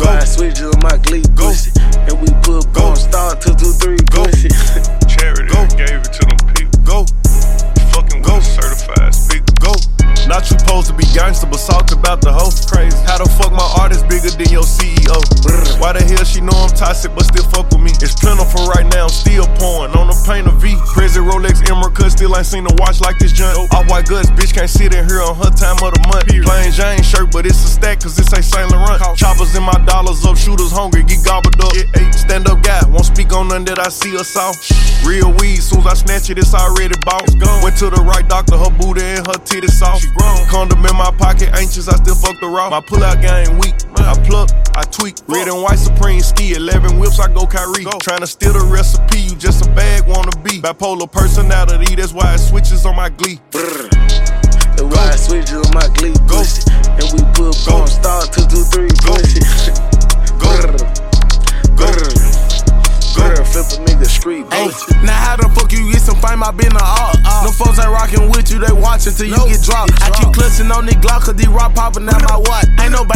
ride switches on my glee pussy. And we put gon' start two two three pussy. Charity Go. gave it to them people. Go, Fucking Go. certified speaker. go. Not you supposed to be gangster, but talk about the hoe. Crazy. How the fuck my artist bigger than your CEO? Why the hell she know I'm toxic, but still fuck with me? It's plentiful right now, I'm still pouring on the paint of V. Crazy Rolex Emerald cut, still ain't seen a watch like this junk. Off white guts, bitch can't sit in here on her time of the month. Plain Jane shirt, but it's a stack, cause this ain't Saint Laurent. Choppers in my up, shooters hungry, get gobbled up. Stand up guy, won't speak on none that I see or saw. Real weed, soon as I snatch it, it's already bought. Went to the right doctor, her booty and her titties soft. Condom in my pocket, anxious, I still fuck the raw. My pull out game weak. I pluck, I tweak. Red and white Supreme ski, 11 whips, I go Kyrie. Trying to steal the recipe, you just a bag wanna be. Bipolar personality, that's why it switches on my glee. The ride switches on my glee pussy. And we now how the fuck you get some fame? I been a art. Uh-uh. No folks ain't rockin' with you, they watchin' till you get dropped. I keep clutching on the Glock cause these rock poppin' out my watch. Ain't nobody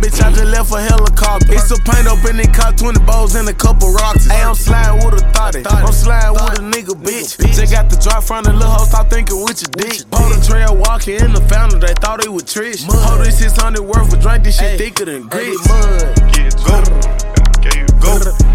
on the day, bitch, I just left a helicopter. It's a paint up in the car, 20 bows and a couple rocks. Hey, I'm sliding with a thotty. I'm sliding with a nigga, bitch. Just got the drop from the little hoe, stop thinking with your dick. Hold the trail walking in the fountain, they thought it was Trish. Hold this 600 worth of drink, this shit thicker than grits. Get it to them. And I gave it. Go.